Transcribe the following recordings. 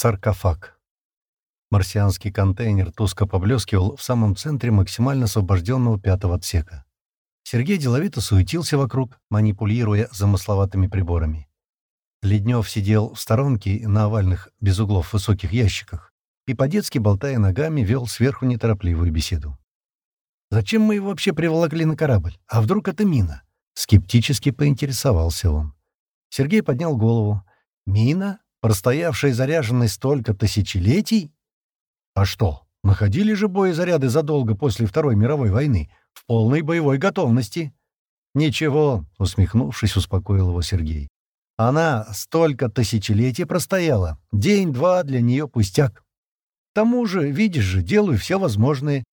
Саркофаг. Марсианский контейнер туско поблескивал в самом центре максимально освобожденного пятого отсека. Сергей деловито суетился вокруг, манипулируя замысловатыми приборами. Леднев сидел в сторонке на овальных, без углов, высоких ящиках и, по-детски болтая ногами, вел сверху неторопливую беседу. «Зачем мы его вообще приволокли на корабль? А вдруг это мина?» Скептически поинтересовался он. Сергей поднял голову. «Мина? Простоявшая заряженной столько тысячелетий? А что, находили же боезаряды задолго после Второй мировой войны, в полной боевой готовности? Ничего, усмехнувшись, успокоил его Сергей. Она столько тысячелетий простояла, день-два для нее пустяк. К тому же, видишь же, делаю все возможное.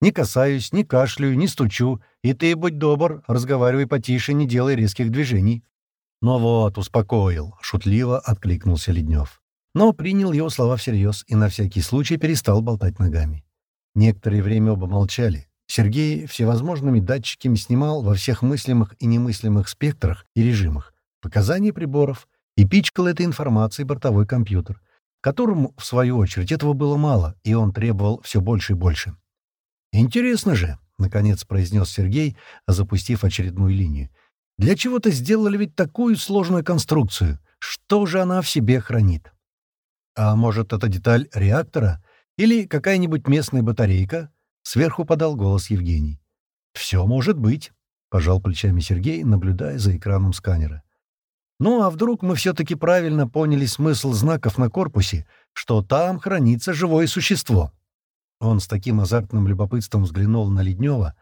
Не касаюсь, не кашляю, не стучу, и ты, будь добр, разговаривай потише, не делай резких движений. «Ну вот, успокоил», — шутливо откликнулся Леднев. Но принял его слова всерьез и на всякий случай перестал болтать ногами. Некоторое время оба молчали. Сергей всевозможными датчиками снимал во всех мыслимых и немыслимых спектрах и режимах показания приборов и пичкал этой информацией бортовой компьютер, которому, в свою очередь, этого было мало, и он требовал все больше и больше. «Интересно же», — наконец произнес Сергей, запустив очередную линию, — для чего-то сделали ведь такую сложную конструкцию. Что же она в себе хранит? А может, это деталь реактора? Или какая-нибудь местная батарейка? Сверху подал голос Евгений. «Все может быть», — пожал плечами Сергей, наблюдая за экраном сканера. «Ну, а вдруг мы все-таки правильно поняли смысл знаков на корпусе, что там хранится живое существо?» Он с таким азартным любопытством взглянул на Леднева.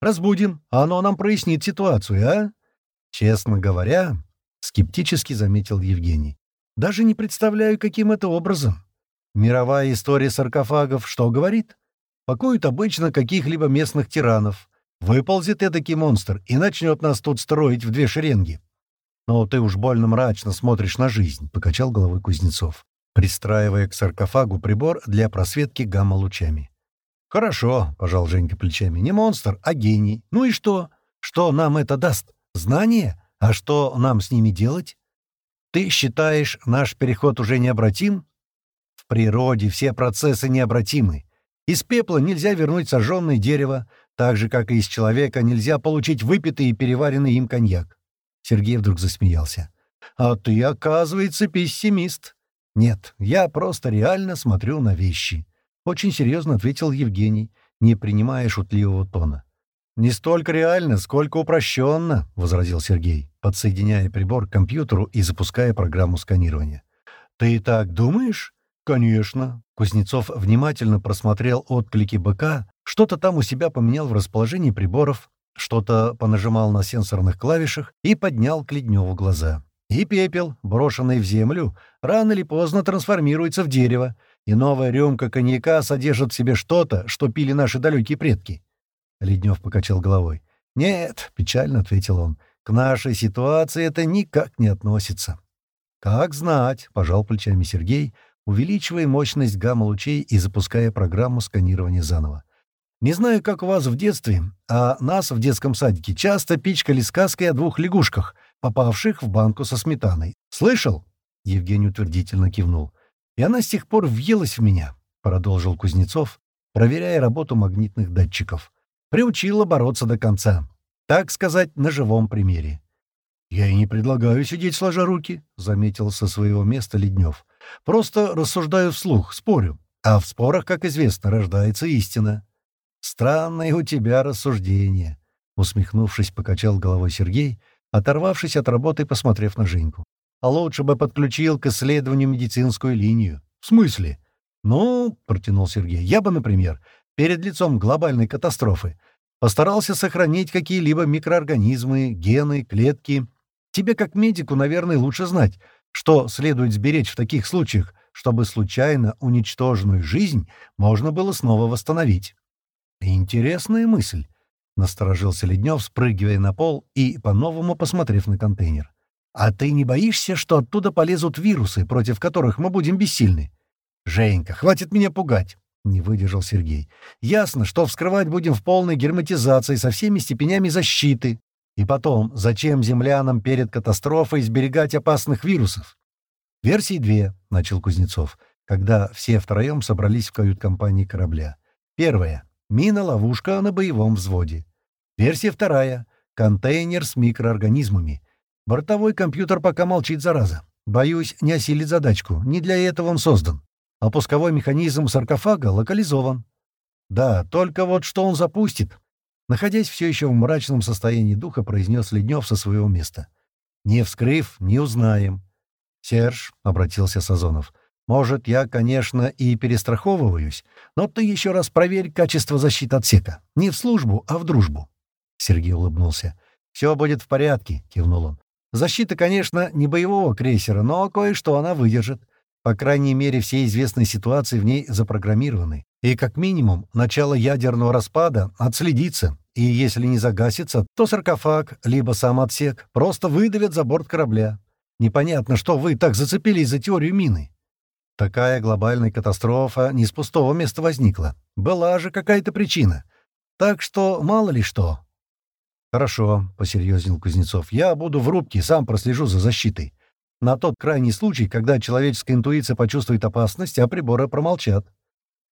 «Разбудим, а оно нам прояснит ситуацию, а?» «Честно говоря», — скептически заметил Евгений, «даже не представляю, каким это образом. Мировая история саркофагов что говорит? Покоят обычно каких-либо местных тиранов. Выползет эдакий монстр и начнет нас тут строить в две шеренги». «Но ты уж больно мрачно смотришь на жизнь», — покачал головой Кузнецов, пристраивая к саркофагу прибор для просветки гамма-лучами. «Хорошо», — пожал Женька плечами, — «не монстр, а гений. Ну и что? Что нам это даст?» Знания? А что нам с ними делать? Ты считаешь, наш переход уже необратим? В природе все процессы необратимы. Из пепла нельзя вернуть сожженное дерево, так же, как и из человека нельзя получить выпитый и переваренный им коньяк. Сергей вдруг засмеялся. «А ты, оказывается, пессимист». «Нет, я просто реально смотрю на вещи», — очень серьезно ответил Евгений, не принимая шутливого тона. «Не столько реально, сколько упрощенно», — возразил Сергей, подсоединяя прибор к компьютеру и запуская программу сканирования. «Ты так думаешь?» «Конечно». Кузнецов внимательно просмотрел отклики БК, что-то там у себя поменял в расположении приборов, что-то понажимал на сенсорных клавишах и поднял к Ледневу глаза. И пепел, брошенный в землю, рано или поздно трансформируется в дерево, и новая рюмка коньяка содержит в себе что-то, что пили наши далекие предки. Леднев покачал головой. «Нет», — печально ответил он, — «к нашей ситуации это никак не относится». «Как знать», — пожал плечами Сергей, увеличивая мощность гамма-лучей и запуская программу сканирования заново. «Не знаю, как у вас в детстве, а нас в детском садике часто пичкали сказкой о двух лягушках, попавших в банку со сметаной. Слышал?» Евгений утвердительно кивнул. «И она с тех пор въелась в меня», — продолжил Кузнецов, проверяя работу магнитных датчиков приучила бороться до конца. Так сказать, на живом примере. «Я и не предлагаю сидеть сложа руки», — заметил со своего места Леднев. «Просто рассуждаю вслух, спорю. А в спорах, как известно, рождается истина». «Странное у тебя рассуждение», — усмехнувшись, покачал головой Сергей, оторвавшись от работы и посмотрев на Женьку. «А лучше бы подключил к исследованию медицинскую линию». «В смысле?» «Ну, — протянул Сергей, — я бы, например, перед лицом глобальной катастрофы, постарался сохранить какие-либо микроорганизмы, гены, клетки. Тебе, как медику, наверное, лучше знать, что следует сберечь в таких случаях, чтобы случайно уничтоженную жизнь можно было снова восстановить. «Интересная мысль», — насторожился Леднев, спрыгивая на пол и по-новому посмотрев на контейнер. «А ты не боишься, что оттуда полезут вирусы, против которых мы будем бессильны?» «Женька, хватит меня пугать. — не выдержал Сергей. «Ясно, что вскрывать будем в полной герметизации со всеми степенями защиты. И потом, зачем землянам перед катастрофой сберегать опасных вирусов?» «Версии две», — начал Кузнецов. когда все втроем собрались в кают-компании корабля. Первое. Мина-ловушка на боевом взводе. Версия вторая. Контейнер с микроорганизмами. Бортовой компьютер пока молчит, зараза. Боюсь, не осилит задачку. Не для этого он создан. А пусковой механизм саркофага локализован. Да, только вот что он запустит? Находясь все еще в мрачном состоянии духа, произнес Леднев со своего места. «Не вскрыв, не узнаем». «Серж», — обратился Сазонов, — «может, я, конечно, и перестраховываюсь, но ты еще раз проверь качество защиты отсека. Не в службу, а в дружбу». Сергей улыбнулся. «Все будет в порядке», — кивнул он. «Защита, конечно, не боевого крейсера, но кое-что она выдержит. По крайней мере, все известные ситуации в ней запрограммированы. И, как минимум, начало ядерного распада отследится. И если не загасится, то саркофаг, либо сам отсек, просто выдавят за борт корабля. Непонятно, что вы так зацепились за теорию мины. Такая глобальная катастрофа не с пустого места возникла. Была же какая-то причина. Так что мало ли что. «Хорошо», — посерьезнел Кузнецов. «Я буду в рубке, сам прослежу за защитой. На тот крайний случай, когда человеческая интуиция почувствует опасность, а приборы промолчат.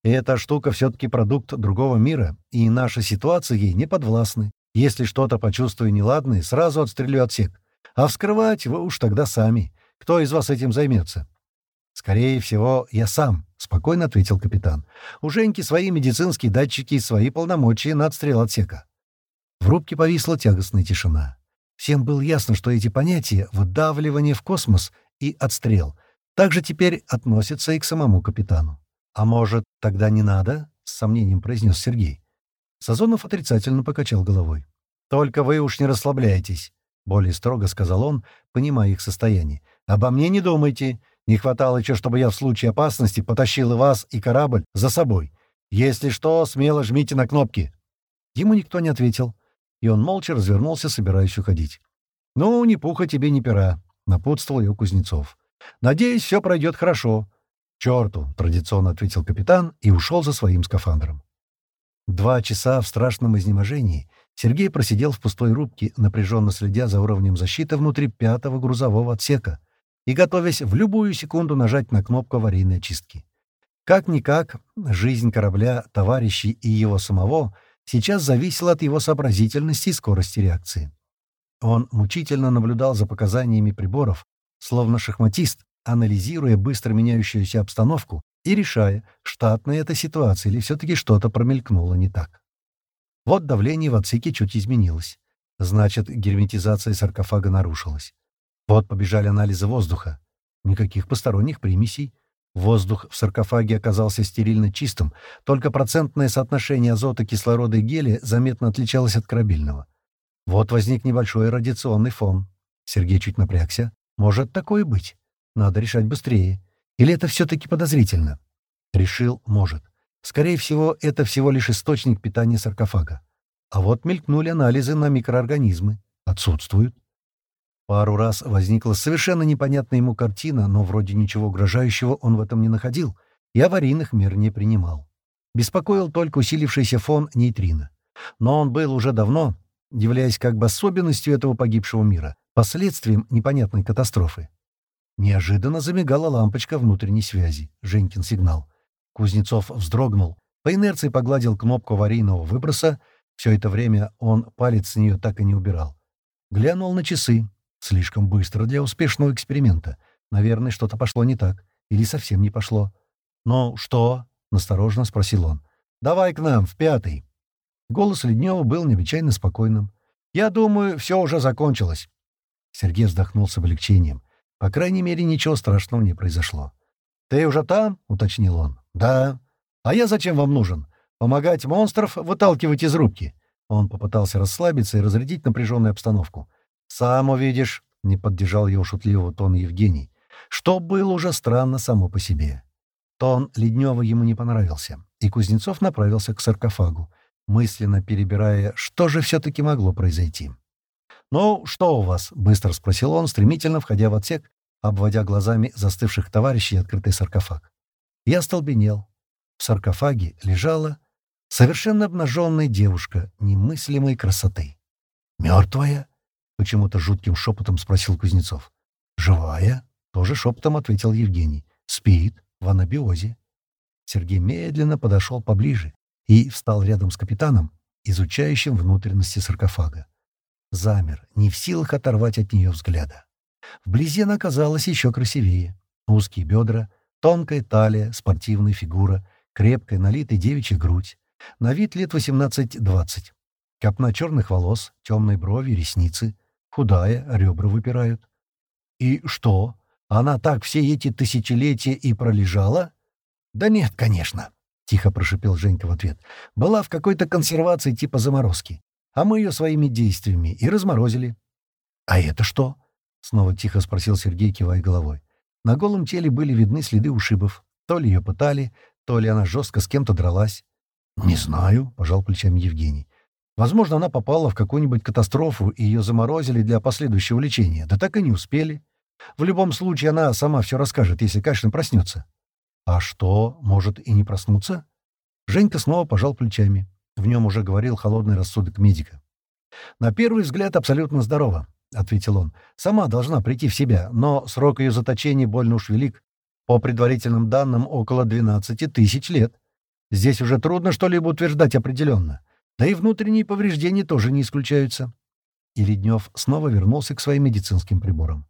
И эта штука все-таки продукт другого мира, и наша ситуация ей не подвластны. Если что-то почувствую неладное, сразу отстрелю отсек. А вскрывать вы уж тогда сами. Кто из вас этим займется? «Скорее всего, я сам», — спокойно ответил капитан. «У Женьки свои медицинские датчики и свои полномочия на отстрел отсека». В рубке повисла тягостная тишина. Всем было ясно, что эти понятия — выдавливание в космос и отстрел — также теперь относятся и к самому капитану. «А может, тогда не надо?» — с сомнением произнес Сергей. Сазонов отрицательно покачал головой. «Только вы уж не расслабляйтесь», — более строго сказал он, понимая их состояние. «Обо мне не думайте. Не хватало еще, чтобы я в случае опасности потащил и вас, и корабль за собой. Если что, смело жмите на кнопки». Ему никто не ответил и он молча развернулся, собираясь уходить. «Ну, ни пуха тебе, ни пера», — напутствовал ее Кузнецов. «Надеюсь, все пройдет хорошо». «Черту», — традиционно ответил капитан и ушел за своим скафандром. Два часа в страшном изнеможении Сергей просидел в пустой рубке, напряженно следя за уровнем защиты внутри пятого грузового отсека и готовясь в любую секунду нажать на кнопку аварийной очистки. Как-никак, жизнь корабля, товарищей и его самого — сейчас зависело от его сообразительности и скорости реакции. Он мучительно наблюдал за показаниями приборов, словно шахматист, анализируя быстро меняющуюся обстановку и решая, штатная эта ситуация или все-таки что-то промелькнуло не так. Вот давление в отсеке чуть изменилось. Значит, герметизация саркофага нарушилась. Вот побежали анализы воздуха. Никаких посторонних примесей. Воздух в саркофаге оказался стерильно чистым, только процентное соотношение азота, кислорода и гелия заметно отличалось от корабельного. Вот возник небольшой радиационный фон. Сергей чуть напрягся. Может такое быть? Надо решать быстрее. Или это все-таки подозрительно? Решил, может. Скорее всего, это всего лишь источник питания саркофага. А вот мелькнули анализы на микроорганизмы. Отсутствуют. Пару раз возникла совершенно непонятная ему картина, но вроде ничего угрожающего он в этом не находил и аварийных мер не принимал. Беспокоил только усилившийся фон нейтрино. Но он был уже давно, являясь как бы особенностью этого погибшего мира, последствием непонятной катастрофы. Неожиданно замигала лампочка внутренней связи, Женькин сигнал. Кузнецов вздрогнул, по инерции погладил кнопку аварийного выброса, все это время он палец с нее так и не убирал. Глянул на часы, Слишком быстро для успешного эксперимента. Наверное, что-то пошло не так. Или совсем не пошло. «Ну, что?» — настороженно спросил он. «Давай к нам, в пятый». Голос Леднева был необычайно спокойным. «Я думаю, все уже закончилось». Сергей вздохнул с облегчением. По крайней мере, ничего страшного не произошло. «Ты уже там?» — уточнил он. «Да». «А я зачем вам нужен? Помогать монстров выталкивать из рубки?» Он попытался расслабиться и разрядить напряженную обстановку. «Сам увидишь», — не поддержал его шутливого тон Евгений, что было уже странно само по себе. Тон Леднева ему не понравился, и Кузнецов направился к саркофагу, мысленно перебирая, что же все-таки могло произойти. «Ну, что у вас?» — быстро спросил он, стремительно входя в отсек, обводя глазами застывших товарищей открытый саркофаг. Я столбенел. В саркофаге лежала совершенно обнаженная девушка немыслимой красоты. «Мертвая?» Почему-то жутким шепотом спросил Кузнецов. «Живая?» — тоже шепотом ответил Евгений. «Спит?» в анабиозе. Сергей медленно подошел поближе и встал рядом с капитаном, изучающим внутренности саркофага. Замер, не в силах оторвать от нее взгляда. Вблизи она казалась еще красивее. Узкие бедра, тонкая талия, спортивная фигура, крепкая, налитая девичья грудь. На вид лет 18-20. Копна черных волос, темные брови, ресницы. Худая, ребра выпирают. «И что? Она так все эти тысячелетия и пролежала?» «Да нет, конечно», — тихо прошипел Женька в ответ. «Была в какой-то консервации типа заморозки. А мы ее своими действиями и разморозили». «А это что?» — снова тихо спросил Сергей, кивая головой. На голом теле были видны следы ушибов. То ли ее пытали, то ли она жестко с кем-то дралась. «Не знаю», — пожал плечами Евгений. «Возможно, она попала в какую-нибудь катастрофу, и ее заморозили для последующего лечения. Да так и не успели. В любом случае, она сама все расскажет, если, конечно, проснется». «А что, может и не проснуться?» Женька снова пожал плечами. В нем уже говорил холодный рассудок медика. «На первый взгляд абсолютно здорово», — ответил он. «Сама должна прийти в себя, но срок ее заточения больно уж велик. По предварительным данным, около 12 тысяч лет. Здесь уже трудно что-либо утверждать определенно. Да и внутренние повреждения тоже не исключаются. И Леднев снова вернулся к своим медицинским приборам.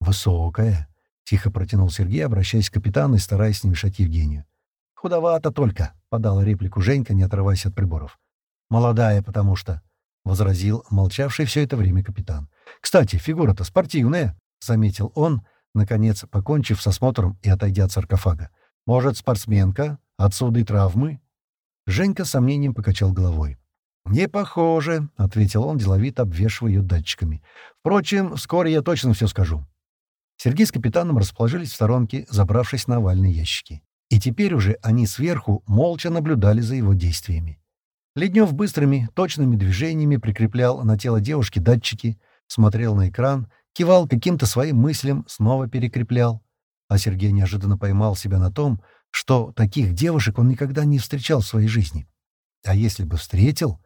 «Высокая», — тихо протянул Сергей, обращаясь к капитану и стараясь не мешать Евгению. «Худовато только», — подала реплику Женька, не отрываясь от приборов. «Молодая, потому что», — возразил молчавший все это время капитан. «Кстати, фигура-то спортивная», — заметил он, наконец, покончив с осмотром и отойдя от саркофага. «Может, спортсменка? Отсюда и травмы?» Женька с сомнением покачал головой. «Не похоже», — ответил он, деловито обвешивая ее датчиками. «Впрочем, вскоре я точно все скажу». Сергей с капитаном расположились в сторонке, забравшись на овальные ящики. И теперь уже они сверху молча наблюдали за его действиями. Леднев быстрыми, точными движениями прикреплял на тело девушки датчики, смотрел на экран, кивал каким-то своим мыслям, снова перекреплял. А Сергей неожиданно поймал себя на том, что таких девушек он никогда не встречал в своей жизни. А если бы встретил...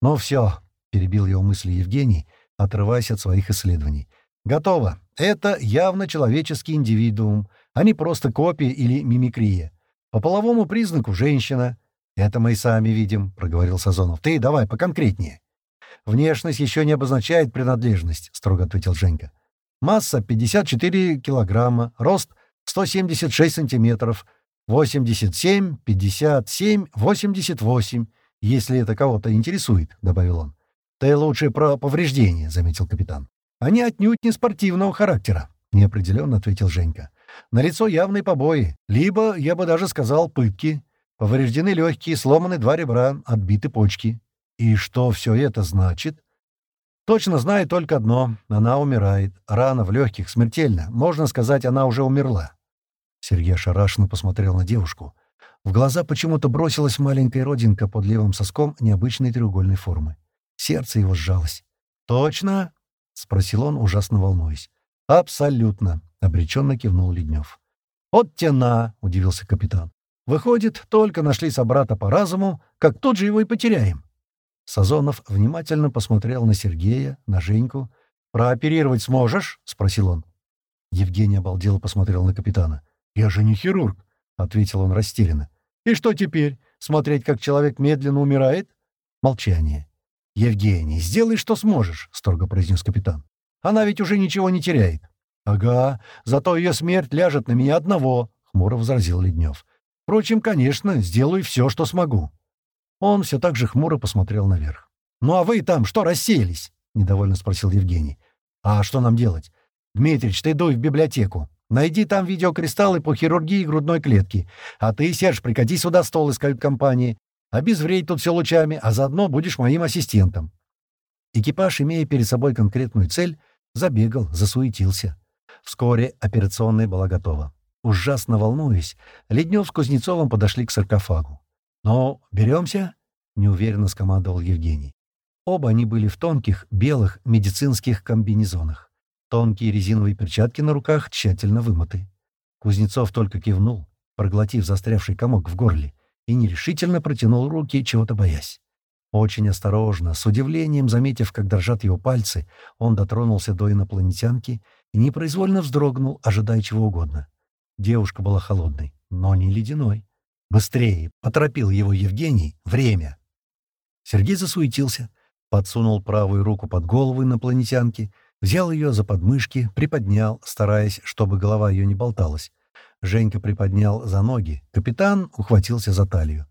«Ну все», — перебил его мысли Евгений, отрываясь от своих исследований. «Готово. Это явно человеческий индивидуум, а не просто копия или мимикрия. По половому признаку женщина. Это мы и сами видим», — проговорил Сазонов. «Ты давай поконкретнее». «Внешность еще не обозначает принадлежность», — строго ответил Женька. «Масса 54 килограмма, рост 176 сантиметров, 87, 57, 88, если это кого-то интересует», — добавил он. «Ты лучше про повреждения», — заметил капитан. «Они отнюдь не спортивного характера», — неопределенно ответил Женька. «На лицо явные побои, либо, я бы даже сказал, пытки. Повреждены легкие, сломаны два ребра, отбиты почки». «И что все это значит?» «Точно знаю только одно. Она умирает. Рана в легких, смертельно. Можно сказать, она уже умерла. Сергей ошарашенно посмотрел на девушку. В глаза почему-то бросилась маленькая родинка под левым соском необычной треугольной формы. Сердце его сжалось. «Точно?» — спросил он, ужасно волнуясь. «Абсолютно», — обреченно кивнул Леднев. «От тена!» — удивился капитан. «Выходит, только нашли собрата по разуму, как тут же его и потеряем». Сазонов внимательно посмотрел на Сергея, на Женьку. «Прооперировать сможешь?» — спросил он. Евгений обалдело посмотрел на капитана. «Я же не хирург», — ответил он растерянно. «И что теперь? Смотреть, как человек медленно умирает?» Молчание. «Евгений, сделай, что сможешь», — строго произнес капитан. «Она ведь уже ничего не теряет». «Ага, зато ее смерть ляжет на меня одного», — хмуро возразил Леднев. «Впрочем, конечно, сделаю все, что смогу». Он все так же хмуро посмотрел наверх. «Ну а вы там что расселись?» — недовольно спросил Евгений. «А что нам делать? Дмитрич, ты дуй в библиотеку. Найди там видеокристаллы по хирургии грудной клетки. А ты, Серж, прикати сюда стол из кают-компании. Обезвредь тут все лучами, а заодно будешь моим ассистентом». Экипаж, имея перед собой конкретную цель, забегал, засуетился. Вскоре операционная была готова. Ужасно волнуясь, Леднев с Кузнецовым подошли к саркофагу. «Ну, беремся?» — неуверенно скомандовал Евгений. Оба они были в тонких, белых медицинских комбинезонах. Тонкие резиновые перчатки на руках тщательно вымыты. Кузнецов только кивнул, проглотив застрявший комок в горле, и нерешительно протянул руки, чего-то боясь. Очень осторожно, с удивлением заметив, как дрожат его пальцы, он дотронулся до инопланетянки и непроизвольно вздрогнул, ожидая чего угодно. Девушка была холодной, но не ледяной. «Быстрее!» — поторопил его Евгений. «Время!» Сергей засуетился, подсунул правую руку под голову инопланетянки, взял ее за подмышки, приподнял, стараясь, чтобы голова ее не болталась. Женька приподнял за ноги, капитан ухватился за талию.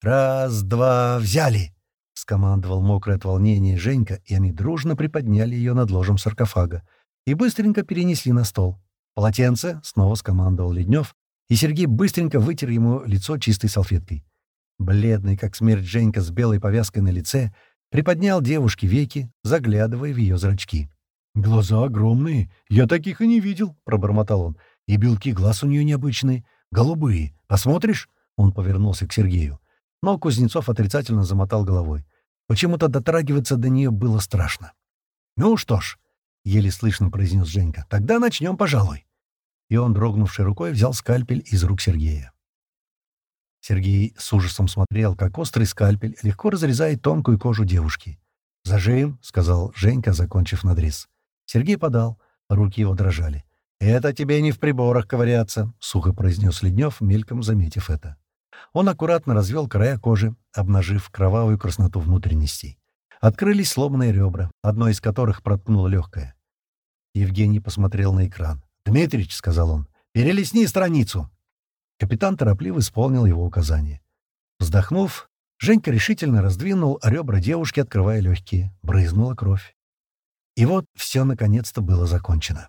«Раз, два, взяли!» — скомандовал мокрое от волнения Женька, и они дружно приподняли ее над ложем саркофага и быстренько перенесли на стол. «Полотенце!» — снова скомандовал Леднев, и Сергей быстренько вытер ему лицо чистой салфеткой. Бледный, как смерть Женька с белой повязкой на лице, приподнял девушке веки, заглядывая в ее зрачки. «Глаза огромные, я таких и не видел», — пробормотал он. «И белки глаз у нее необычные, голубые. Посмотришь?» Он повернулся к Сергею. Но Кузнецов отрицательно замотал головой. Почему-то дотрагиваться до нее было страшно. «Ну что ж», — еле слышно произнес Женька, — «тогда начнем, пожалуй». И он, дрогнувшей рукой, взял скальпель из рук Сергея. Сергей с ужасом смотрел, как острый скальпель легко разрезает тонкую кожу девушки. «Зажим», — сказал Женька, закончив надрез. Сергей подал, руки его дрожали. «Это тебе не в приборах ковыряться», — сухо произнес Леднев, мельком заметив это. Он аккуратно развел края кожи, обнажив кровавую красноту внутренностей. Открылись сломанные ребра, одно из которых проткнуло легкое. Евгений посмотрел на экран. «Дмитрич», — сказал он, — «перелесни страницу». Капитан торопливо исполнил его указание. Вздохнув, Женька решительно раздвинул ребра девушки, открывая легкие. Брызнула кровь. И вот все наконец-то было закончено.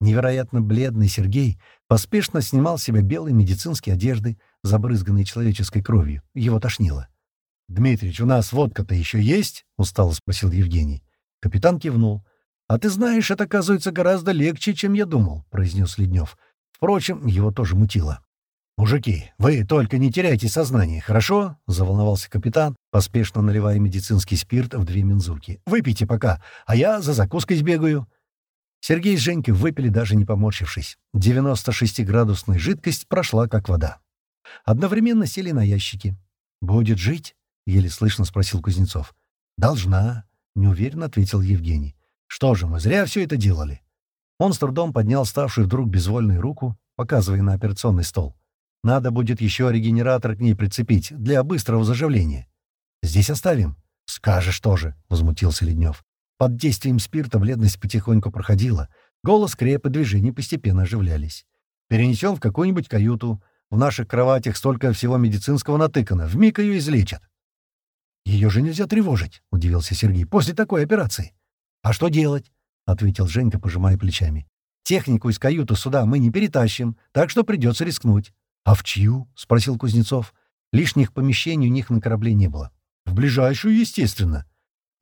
Невероятно бледный Сергей поспешно снимал с себя белые медицинские одежды, забрызганные человеческой кровью. Его тошнило. «Дмитрич, у нас водка-то еще есть?» — устало спросил Евгений. Капитан кивнул. «А ты знаешь, это, оказывается, гораздо легче, чем я думал», — произнес Леднев. Впрочем, его тоже мутило. «Мужики, вы только не теряйте сознание, хорошо?» — заволновался капитан, поспешно наливая медицинский спирт в две мензурки. «Выпейте пока, а я за закуской сбегаю». Сергей с Женькой выпили, даже не поморщившись. 96-градусная жидкость прошла, как вода. Одновременно сели на ящики. «Будет жить?» — еле слышно спросил Кузнецов. «Должна», — неуверенно ответил Евгений. «Что же, мы зря все это делали». Он с трудом поднял ставшую вдруг безвольную руку, показывая на операционный стол. «Надо будет еще регенератор к ней прицепить для быстрого заживления». «Здесь оставим?» «Скажешь тоже», — возмутился Леднев. Под действием спирта бледность потихоньку проходила. Голос креп и движения постепенно оживлялись. «Перенесем в какую-нибудь каюту. В наших кроватях столько всего медицинского натыкано. Вмиг ее излечат». «Ее же нельзя тревожить», — удивился Сергей, — «после такой операции». «А что делать?» — ответил Женька, пожимая плечами. «Технику из каюты сюда мы не перетащим, так что придется рискнуть». «А в чью?» — спросил Кузнецов. Лишних помещений у них на корабле не было. «В ближайшую, естественно»,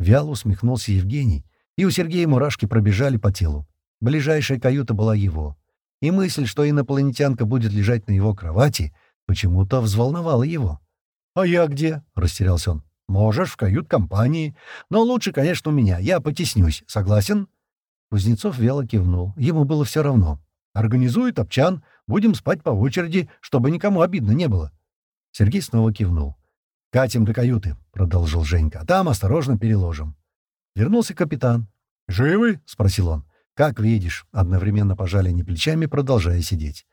Вяло усмехнулся Евгений, и у Сергея мурашки пробежали по телу. Ближайшая каюта была его. И мысль, что инопланетянка будет лежать на его кровати, почему-то взволновала его. «А я где?» — растерялся он. «Можешь, в кают-компании. Но лучше, конечно, у меня. Я потеснюсь. Согласен?» Кузнецов вяло кивнул. Ему было все равно. «Организует Обчан. Будем спать по очереди, чтобы никому обидно не было». Сергей снова кивнул. «Катим до каюты», — продолжил Женька. «Там осторожно переложим». Вернулся капитан. «Живы?» — спросил он. «Как видишь», — одновременно пожали они плечами, продолжая сидеть.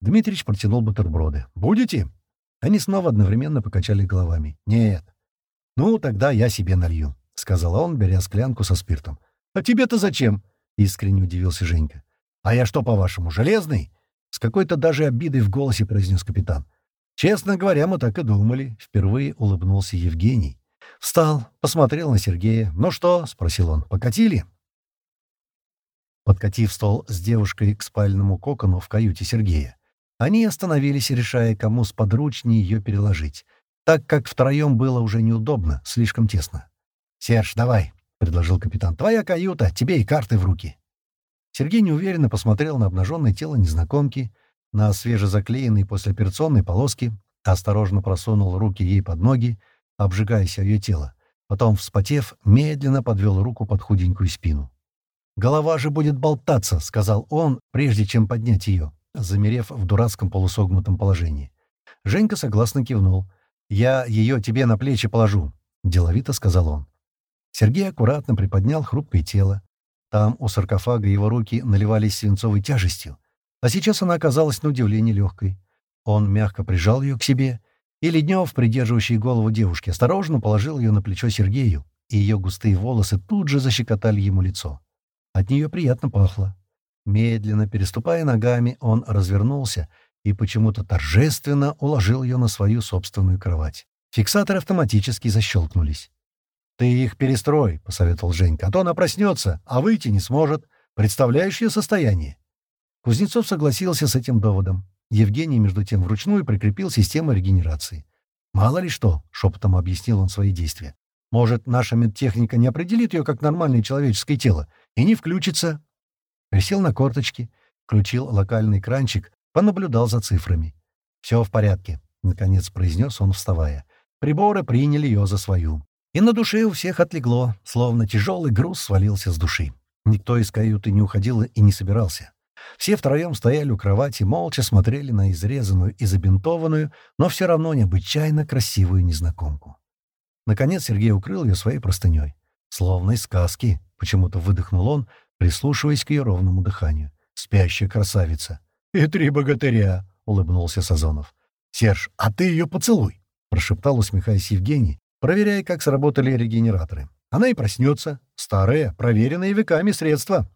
Дмитрич протянул бутерброды. «Будете?» Они снова одновременно покачали головами. «Нет». «Ну, тогда я себе налью», — сказал он, беря склянку со спиртом. «А тебе-то зачем?» — искренне удивился Женька. «А я что, по-вашему, железный?» С какой-то даже обидой в голосе произнес капитан. «Честно говоря, мы так и думали», — впервые улыбнулся Евгений. Встал, посмотрел на Сергея. «Ну что?» — спросил он. «Покатили?» Подкатив стол с девушкой к спальному кокону в каюте Сергея, они остановились, решая, кому сподручнее ее переложить, так как втроем было уже неудобно, слишком тесно. «Серж, давай», — предложил капитан. «Твоя каюта, тебе и карты в руки». Сергей неуверенно посмотрел на обнаженное тело незнакомки, на свежезаклеенной послеоперационной полоски, осторожно просунул руки ей под ноги, обжигаясь ее тело. Потом, вспотев, медленно подвел руку под худенькую спину. «Голова же будет болтаться», — сказал он, прежде чем поднять ее, замерев в дурацком полусогнутом положении. Женька согласно кивнул. «Я ее тебе на плечи положу», — деловито сказал он. Сергей аккуратно приподнял хрупкое тело. Там у саркофага его руки наливались свинцовой тяжестью. А сейчас она оказалась на удивление легкой. Он мягко прижал ее к себе, и Леднев, придерживающий голову девушки, осторожно положил ее на плечо Сергею, и ее густые волосы тут же защекотали ему лицо. От нее приятно пахло. Медленно переступая ногами, он развернулся и почему-то торжественно уложил ее на свою собственную кровать. Фиксаторы автоматически защелкнулись. «Ты их перестрой», — посоветовал Женька, — «а то она проснется, а выйти не сможет. Представляешь ее состояние?» Кузнецов согласился с этим доводом. Евгений, между тем, вручную прикрепил систему регенерации. «Мало ли что», — шепотом объяснил он свои действия. «Может, наша медтехника не определит ее как нормальное человеческое тело и не включится?» Присел на корточки, включил локальный кранчик, понаблюдал за цифрами. «Все в порядке», — наконец произнес он, вставая. Приборы приняли ее за свою. И на душе у всех отлегло, словно тяжелый груз свалился с души. Никто из каюты не уходил и не собирался. Все втроем стояли у кровати, молча смотрели на изрезанную и забинтованную, но все равно необычайно красивую незнакомку. Наконец Сергей укрыл ее своей простыней. Словно из сказки, почему-то выдохнул он, прислушиваясь к ее ровному дыханию. «Спящая красавица!» «И три богатыря!» — улыбнулся Сазонов. «Серж, а ты ее поцелуй!» прошептал, усмехаясь Евгений, проверяя, как сработали регенераторы. Она и проснется. Старые, проверенные веками средства.